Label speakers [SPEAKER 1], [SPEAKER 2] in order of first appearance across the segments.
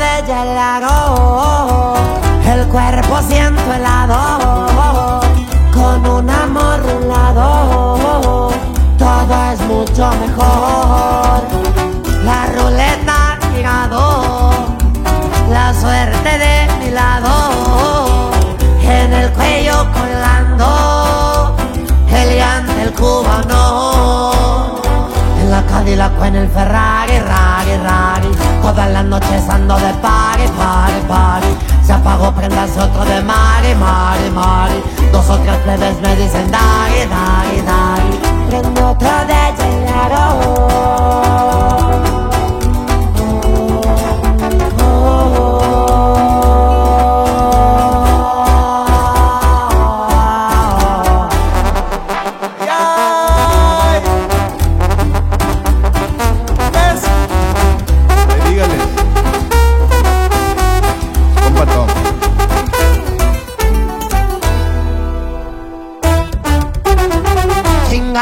[SPEAKER 1] helado, el cuerpo siento helado, con un amor un lado, todo es mucho mejor. La ruleta girado, la suerte de mi lado, en el cuello colando, el llante el cubano, en la Cadillac en el Ferrari, rari, rari, todas las noches ando de party, party, party, se apagó prendas otro de mari, mari, mari, dos o tres plebes me dicen dari, dari, dari,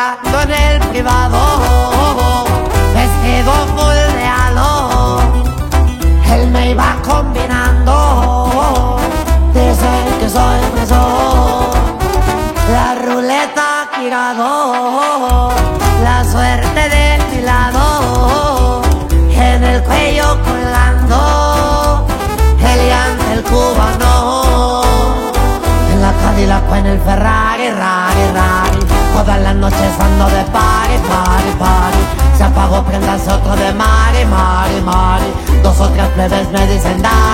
[SPEAKER 1] en el privado, vestido moldeado, él me iba combinando, dicen que soy preso, la ruleta girado, la suerte de mi lado, en el cuello colgando, el llante el cubano. En la Cadillac o en el Ferrari, rari, rari Todas las noches ando de party, party, party Se apagó prendas otro de mari, mari, mari Dos o tres plebes me dicen dale